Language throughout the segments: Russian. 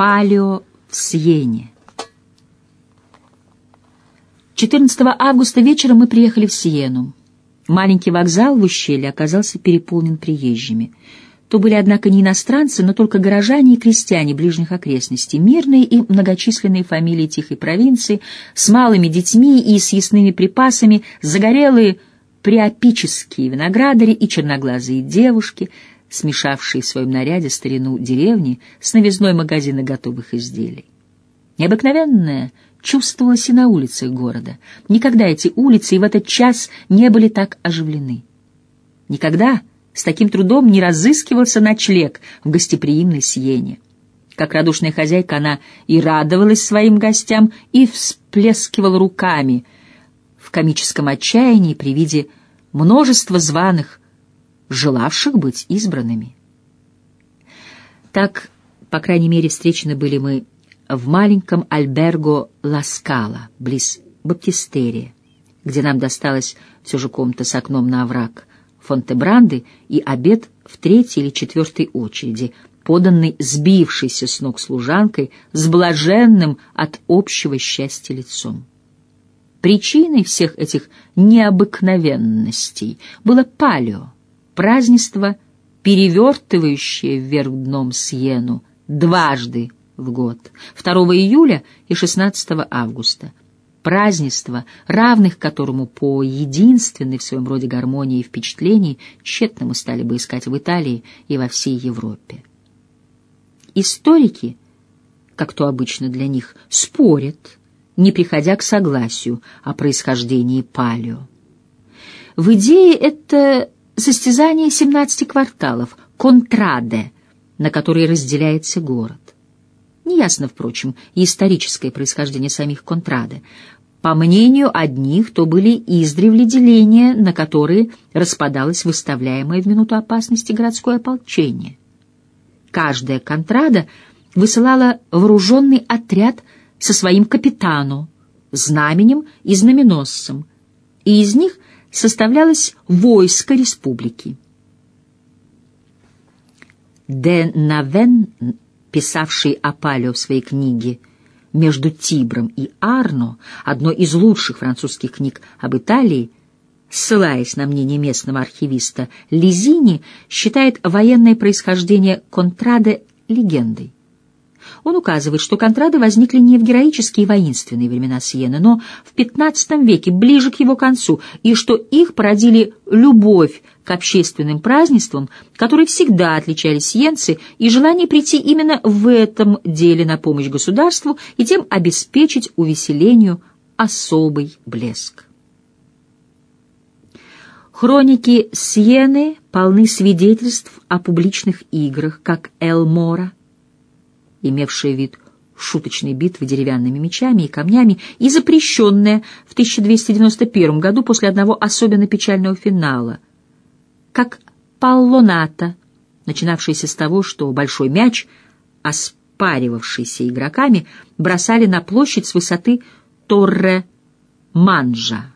Палео в Сиене. 14 августа вечером мы приехали в Сиену. Маленький вокзал в ущелье оказался переполнен приезжими. То были, однако, не иностранцы, но только горожане и крестьяне ближних окрестностей, мирные и многочисленные фамилии тихой провинции, с малыми детьми и съестными припасами, загорелые приопические виноградари и черноглазые девушки, смешавшие в своем наряде старину деревни с новизной магазина готовых изделий. Необыкновенная чувствовалось и на улицах города. Никогда эти улицы и в этот час не были так оживлены. Никогда с таким трудом не разыскивался ночлег в гостеприимной Сиене. Как радушная хозяйка она и радовалась своим гостям, и всплескивала руками в комическом отчаянии при виде множества званых, желавших быть избранными. Так, по крайней мере, встречены были мы в маленьком альберго Ласкала, близ Баптистерия, где нам досталось все же комната с окном на овраг Фонтебранды и обед в третьей или четвертой очереди, поданный сбившейся с ног служанкой с блаженным от общего счастья лицом. Причиной всех этих необыкновенностей было палео, празднество, перевертывающее вверх дном Сьену дважды в год, 2 июля и 16 августа. Празднество, равных которому по единственной в своем роде гармонии и впечатлений тщетно мы стали бы искать в Италии и во всей Европе. Историки, как то обычно для них, спорят, не приходя к согласию о происхождении палео. В идее это состязание 17 кварталов, контраде, на которые разделяется город. Неясно, впрочем, историческое происхождение самих контрады. По мнению одних, то были издревле деления, на которые распадалось выставляемое в минуту опасности городское ополчение. Каждая контрада высылала вооруженный отряд со своим капитану, знаменем и знаменосцем, и из них составлялось войско республики. Де Навен писавший о Палео в своей книге «Между Тибром и Арно», одной из лучших французских книг об Италии, ссылаясь на мнение местного архивиста Лизини, считает военное происхождение Контраде легендой. Он указывает, что контрады возникли не в героические воинственные времена Сиены, но в XV веке, ближе к его концу, и что их породили любовь к общественным празднествам, которые всегда отличали сиенцы, и желание прийти именно в этом деле на помощь государству и тем обеспечить увеселению особый блеск. Хроники Сиены полны свидетельств о публичных играх, как Элмора, имевшая вид шуточной битвы деревянными мечами и камнями и запрещенная в 1291 году после одного особенно печального финала, как паллоната, начинавшаяся с того, что большой мяч, оспаривавшийся игроками, бросали на площадь с высоты Торре Манжа.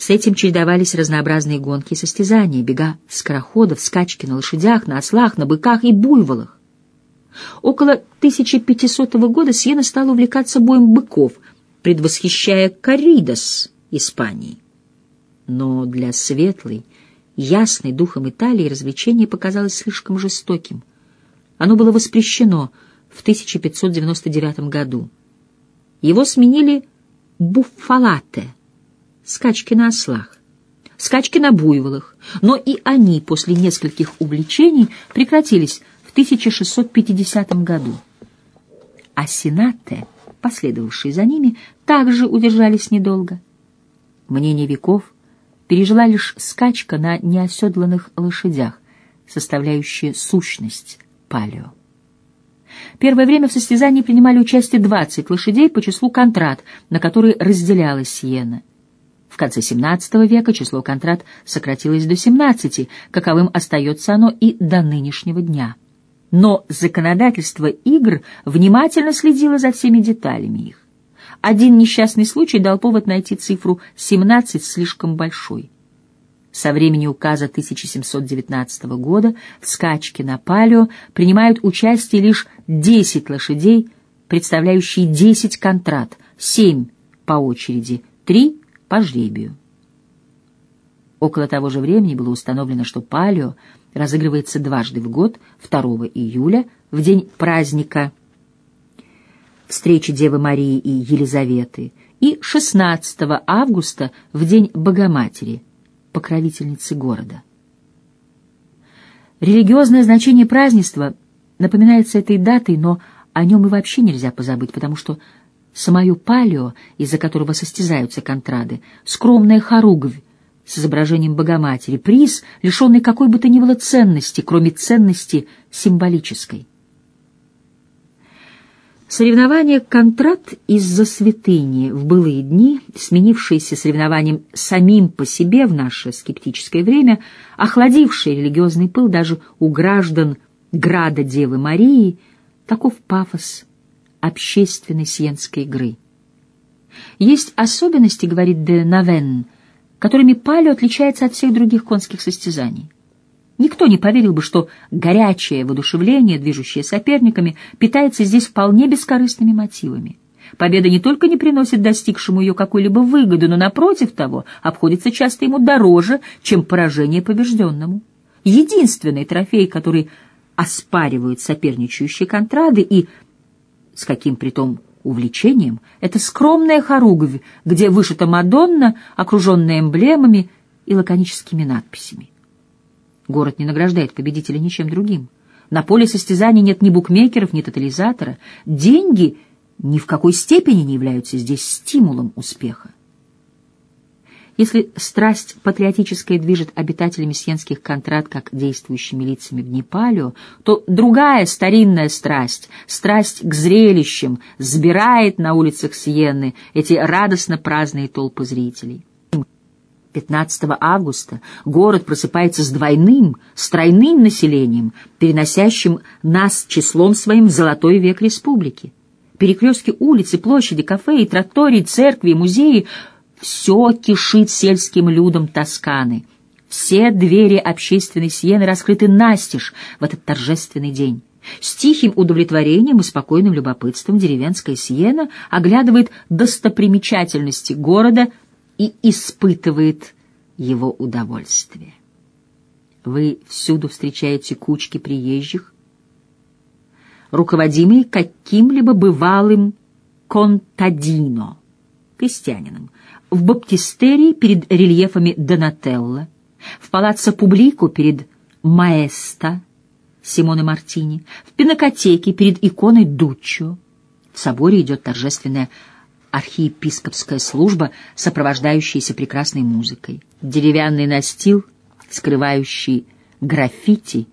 С этим чередовались разнообразные гонки и состязания, бега скороходов, скачки на лошадях, на ослах, на быках и буйволах. Около 1500 года Сиена стала увлекаться боем быков, предвосхищая коридос Испании. Но для светлой, ясной духом Италии развлечение показалось слишком жестоким. Оно было воспрещено в 1599 году. Его сменили буффалате — скачки на ослах, скачки на буйволах, но и они после нескольких увлечений прекратились в 1650 году. А сенаты, последовавшие за ними, также удержались недолго. Мнение веков пережила лишь скачка на неоседланных лошадях, составляющая сущность палео. Первое время в состязании принимали участие 20 лошадей по числу контрат, на которые разделялась Сиена. В конце XVII века число контрат сократилось до 17, каковым остается оно и до нынешнего дня. Но законодательство игр внимательно следило за всеми деталями их. Один несчастный случай дал повод найти цифру 17 слишком большой. Со времени указа 1719 года в скачке на палео принимают участие лишь 10 лошадей, представляющие 10 контрат, 7 по очереди, 3 по жребию. Около того же времени было установлено, что палео разыгрывается дважды в год, 2 июля, в день праздника встречи Девы Марии и Елизаветы, и 16 августа, в день Богоматери, покровительницы города. Религиозное значение празднества напоминается этой датой, но о нем и вообще нельзя позабыть, потому что самое палео, из-за которого состязаются контрады, скромная хоругвь, с изображением Богоматери, приз, лишенный какой бы то ни было ценности, кроме ценности символической. Соревнование «Контрат» из-за святыни в былые дни, сменившееся соревнованием самим по себе в наше скептическое время, охладившее религиозный пыл даже у граждан Града Девы Марии, таков пафос общественной сиенской игры. Есть особенности, говорит де Навен, которыми палео отличается от всех других конских состязаний. Никто не поверил бы, что горячее воодушевление, движущее соперниками, питается здесь вполне бескорыстными мотивами. Победа не только не приносит достигшему ее какую-либо выгоду, но, напротив того, обходится часто ему дороже, чем поражение побежденному. Единственный трофей, который оспаривают соперничающие контрады и, с каким притом увлечением, это скромная хоругвь, где вышита Мадонна, окруженная эмблемами и лаконическими надписями. Город не награждает победителя ничем другим. На поле состязаний нет ни букмекеров, ни тотализатора. Деньги ни в какой степени не являются здесь стимулом успеха. Если страсть патриотическая движет обитателями сиенских контрат как действующими лицами дни то другая старинная страсть, страсть к зрелищам, сбирает на улицах Сиенны эти радостно праздные толпы зрителей. 15 августа город просыпается с двойным, с тройным населением, переносящим нас числом своим в золотой век республики. Перекрестки улицы, площади, кафе и трактории, церкви и музеи — все кишит сельским людом Тосканы. Все двери общественной сиены раскрыты настежь в этот торжественный день. С тихим удовлетворением и спокойным любопытством деревенская Сиена оглядывает достопримечательности города и испытывает его удовольствие. Вы всюду встречаете кучки приезжих, руководимые каким-либо бывалым контадино, крестьянином, в баптистерии перед рельефами Донателло, в палаццо Публико перед Маэста Симоне Мартини, в пинокотеке перед иконой Дуччо. В соборе идет торжественная архиепископская служба, сопровождающаяся прекрасной музыкой. Деревянный настил, скрывающий граффити,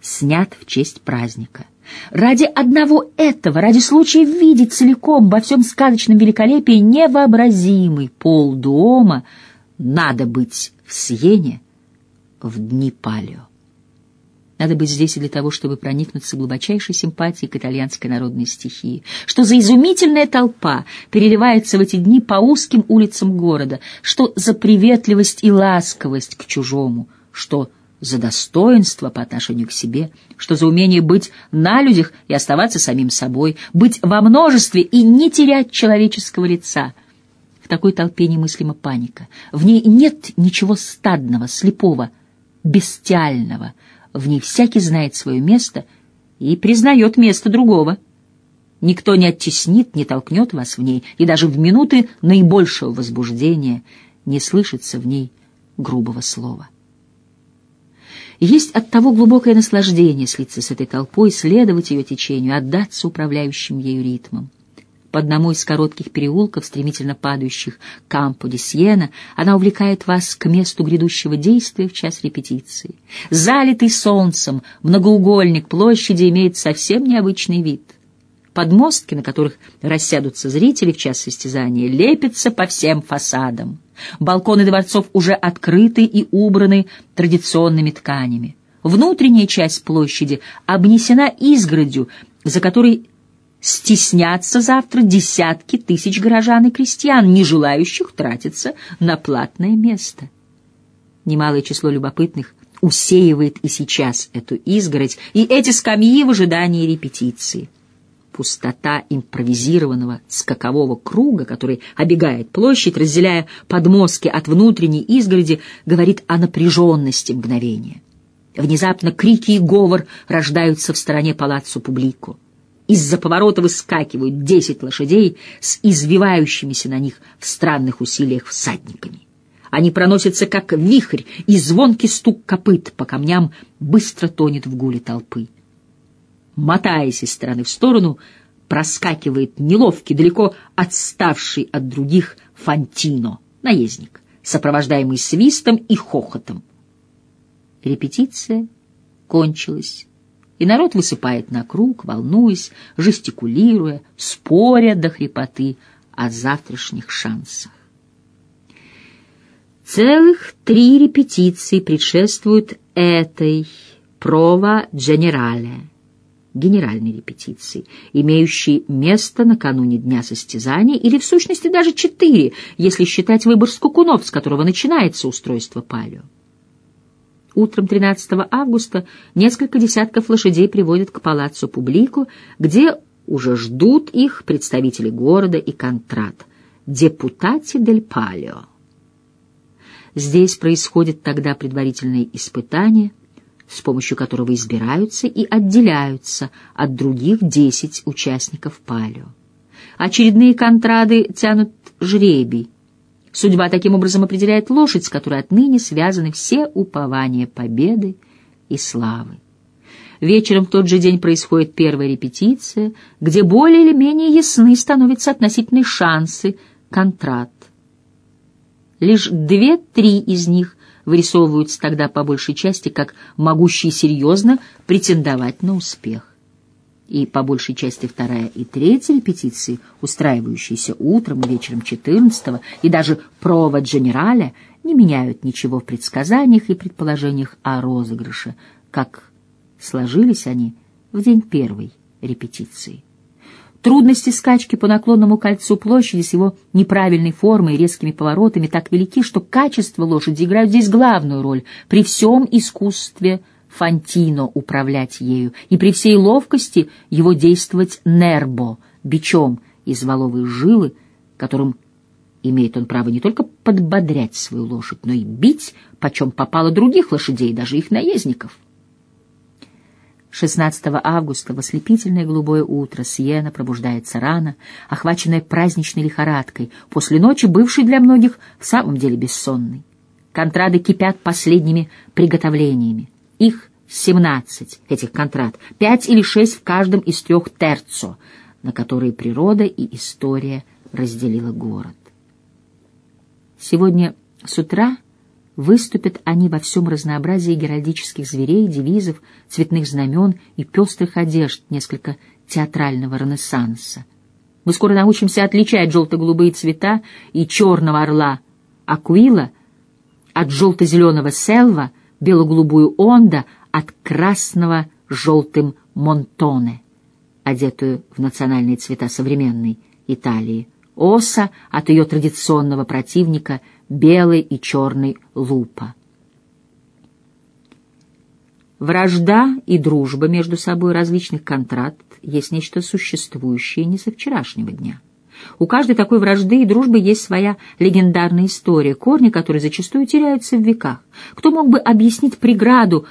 снят в честь праздника. Ради одного этого, ради случая видеть целиком во всем сказочном великолепии невообразимый пол дома, надо быть в Сиене в дни Палео. Надо быть здесь и для того, чтобы проникнуться глубочайшей симпатией к итальянской народной стихии. Что за изумительная толпа переливается в эти дни по узким улицам города, что за приветливость и ласковость к чужому, что за достоинство по отношению к себе, что за умение быть на людях и оставаться самим собой, быть во множестве и не терять человеческого лица. В такой толпе немыслима паника. В ней нет ничего стадного, слепого, бестиального, в ней всякий знает свое место и признает место другого. Никто не оттеснит, не толкнет вас в ней, и даже в минуты наибольшего возбуждения не слышится в ней грубого слова. Есть от того глубокое наслаждение слиться с этой толпой, следовать ее течению, отдаться управляющим ею ритмом. По одному из коротких переулков, стремительно падающих Кампо де Сиена, она увлекает вас к месту грядущего действия в час репетиции. Залитый солнцем, многоугольник площади имеет совсем необычный вид. Подмостки, на которых рассядутся зрители в час состязания, лепятся по всем фасадам. Балконы дворцов уже открыты и убраны традиционными тканями. Внутренняя часть площади обнесена изгородью, за которой стеснятся завтра десятки тысяч горожан и крестьян, не желающих тратиться на платное место. Немалое число любопытных усеивает и сейчас эту изгородь, и эти скамьи в ожидании репетиции. Пустота импровизированного скакового круга, который обегает площадь, разделяя подмостки от внутренней изгороди, говорит о напряженности мгновения. Внезапно крики и говор рождаются в стороне палаццо Публико. Из-за поворота выскакивают десять лошадей с извивающимися на них в странных усилиях всадниками. Они проносятся, как вихрь, и звонкий стук копыт по камням быстро тонет в гуле толпы. Мотаясь из стороны в сторону, проскакивает неловкий, далеко отставший от других Фантино, наездник, сопровождаемый свистом и хохотом. Репетиция кончилась, и народ высыпает на круг, волнуясь, жестикулируя, споря до хрипоты о завтрашних шансах. Целых три репетиции предшествуют этой «Прова Дженерале» генеральной репетиции, имеющей место накануне дня состязаний, или в сущности даже четыре, если считать выбор скукунов, с которого начинается устройство палео. Утром 13 августа несколько десятков лошадей приводят к палаццо Публику, где уже ждут их представители города и контрат, депутати дель Палео. Здесь происходит тогда предварительное испытание, с помощью которого избираются и отделяются от других десять участников палео. Очередные контрады тянут жребий. Судьба таким образом определяет лошадь, с которой отныне связаны все упования победы и славы. Вечером в тот же день происходит первая репетиция, где более или менее ясны становятся относительные шансы контрат. Лишь две-три из них вырисовываются тогда по большей части как могущие серьезно претендовать на успех. И по большей части вторая и третья репетиции, устраивающиеся утром и вечером 14 и даже прова дженераля, не меняют ничего в предсказаниях и предположениях о розыгрыше, как сложились они в день первой репетиции. Трудности скачки по наклонному кольцу площади с его неправильной формой и резкими поворотами так велики, что качество лошади играют здесь главную роль при всем искусстве Фантино управлять ею и при всей ловкости его действовать нербо, бичом из валовой жилы, которым имеет он право не только подбодрять свою лошадь, но и бить, почем попало других лошадей, даже их наездников. 16 августа в ослепительное голубое утро Сиена пробуждается рано, охваченная праздничной лихорадкой, после ночи бывшей для многих в самом деле бессонной. Контрады кипят последними приготовлениями. Их 17, этих контрад, пять или шесть в каждом из трех терцо, на которые природа и история разделила город. Сегодня с утра Выступят они во всем разнообразии геральдических зверей, девизов, цветных знамен и пестрых одежд, несколько театрального ренессанса. Мы скоро научимся отличать желто-голубые цвета и черного орла Акуила от желто-зеленого селва, бело-голубую онда от красного желтым монтоне, одетую в национальные цвета современной Италии, оса от ее традиционного противника — белый и черный лупа. Вражда и дружба между собой различных контракт есть нечто существующее не со вчерашнего дня. У каждой такой вражды и дружбы есть своя легендарная история, корни которой зачастую теряются в веках. Кто мог бы объяснить преграду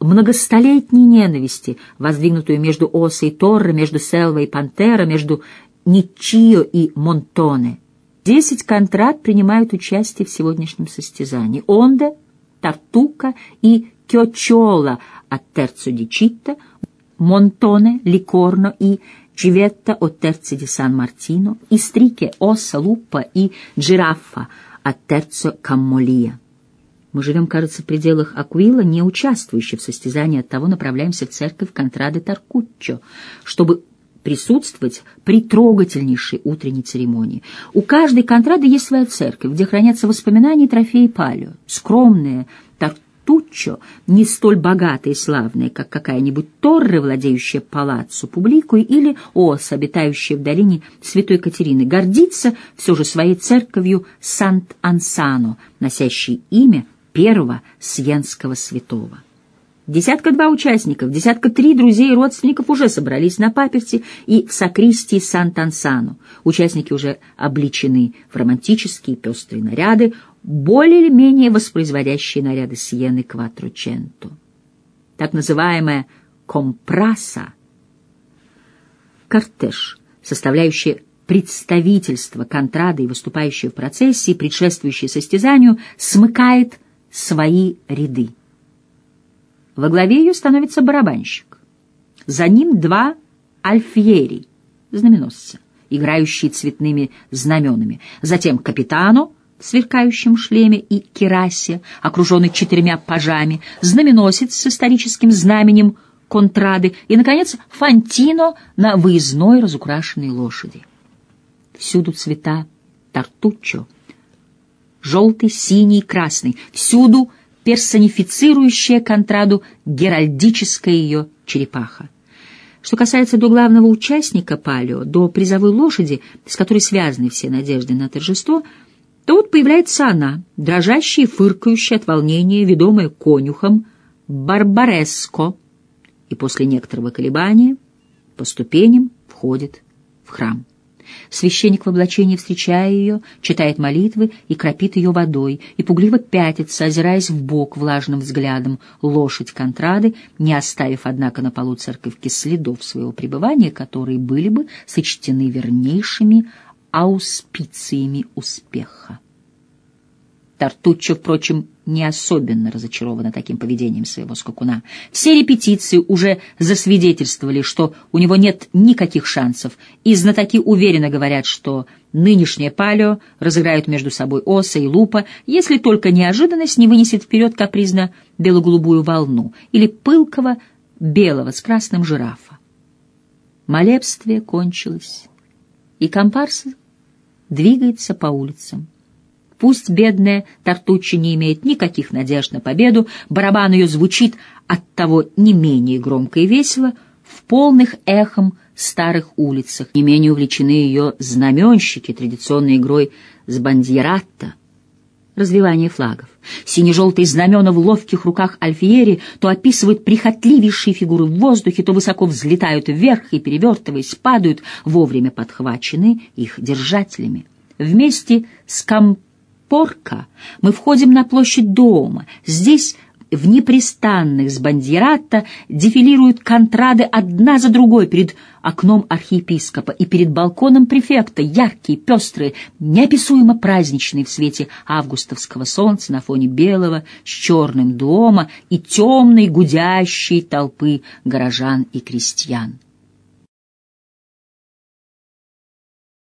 многостолетней ненависти, воздвигнутую между Осой и Торро, между Селвой и Пантера, между Ничио и Монтоне? Десять контрат принимают участие в сегодняшнем состязании. Онда, Тартука и Кьочола от Терцо ди Монтоне, Ликорно и Чиветта от Терцо ди Сан-Мартино, Истрике, Оса, Лупа и Джираффа от Терцо Каммолия. Мы живем, кажется, в пределах Акуила, не участвующих в состязании, оттого направляемся в церковь Контрады Таркуччо, чтобы присутствовать при трогательнейшей утренней церемонии. У каждой контрады есть своя церковь, где хранятся воспоминания и трофеи палео. Скромные Тартуччо, не столь богатые и славные, как какая-нибудь Торре, владеющая палаццо Публикой, или Ос, обитающая в долине Святой Катерины, гордится все же своей церковью Сант-Ансано, носящей имя первого сьенского святого. Десятка-два участников, десятка-три друзей и родственников уже собрались на паперти и в сакристии Сант-Ансано. Участники уже обличены в романтические пестрые наряды, более или менее воспроизводящие наряды Сиены Кватроченто. Так называемая компраса — кортеж, составляющий представительство контрады и выступающее в процессии, предшествующее состязанию, смыкает свои ряды. Во главе ее становится барабанщик. За ним два альфьери, знаменосца, играющие цветными знаменами. Затем капитано в сверкающем шлеме и керасе, окруженный четырьмя пажами, знаменосец с историческим знаменем контрады и, наконец, фантино на выездной разукрашенной лошади. Всюду цвета тартуччо, желтый, синий, красный, всюду — персонифицирующая контраду геральдическая ее черепаха. Что касается до главного участника палео, до призовой лошади, с которой связаны все надежды на торжество, то вот появляется она, дрожащая и фыркающая от волнения, ведомая конюхом, Барбареско, и после некоторого колебания по ступеням входит в храм. Священник в облачении, встречая ее, читает молитвы и кропит ее водой, и пугливо пятится, озираясь в бок влажным взглядом, лошадь контрады, не оставив, однако, на полу церковки следов своего пребывания, которые были бы сочтены вернейшими ауспициями успеха. Тартуччо, впрочем, не особенно разочарована таким поведением своего скакуна. Все репетиции уже засвидетельствовали, что у него нет никаких шансов, и знатоки уверенно говорят, что нынешнее палео разыграют между собой Оса и Лупа, если только неожиданность не вынесет вперед капризно бело-голубую волну или пылкого белого с красным жирафа. Молебствие кончилось, и компарс двигается по улицам. Пусть бедная Тартуччи не имеет никаких надежд на победу, барабан ее звучит от того не менее громко и весело в полных эхом старых улицах. Не менее увлечены ее знаменщики традиционной игрой с бандьератто, развивание флагов. Сине-желтые знамена в ловких руках Альфиери то описывают прихотливейшие фигуры в воздухе, то высоко взлетают вверх и, перевертываясь, падают, вовремя подхвачены их держателями. Вместе с комп порка мы входим на площадь дома. Здесь в непрестанных с бандьерата дефилируют контрады одна за другой перед окном архиепископа и перед балконом префекта, яркие, пестрые, неописуемо праздничные в свете августовского солнца на фоне белого с черным дома и темной гудящей толпы горожан и крестьян.